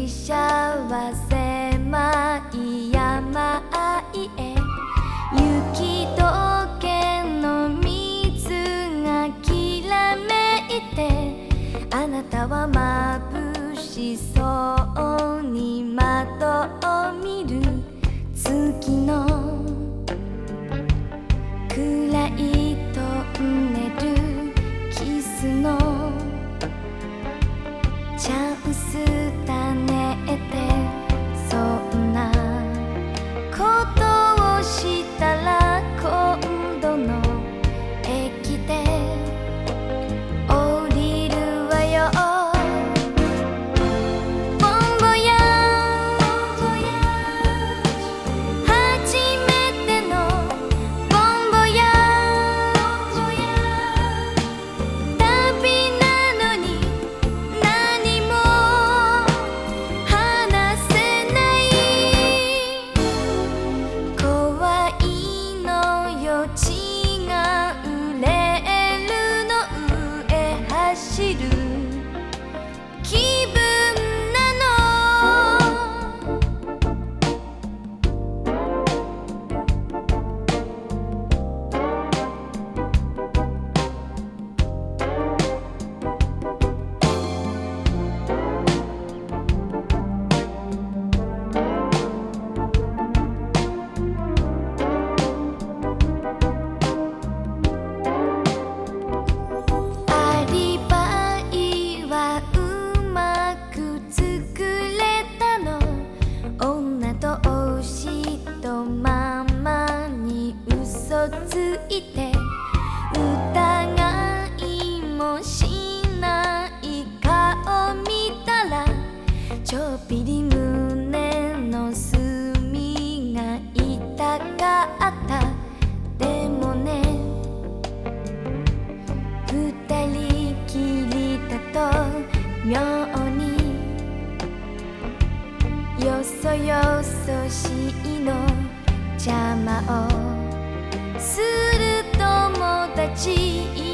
渡ってき幸せまい山あいへ。雪解けの水がきらめいてあなたは眩しそうに窓を見る。月のついて疑いもしない顔見たらちょっぴり胸の隅が痛かった。でもね二人きりだと妙によそよそしいの邪魔をする友達。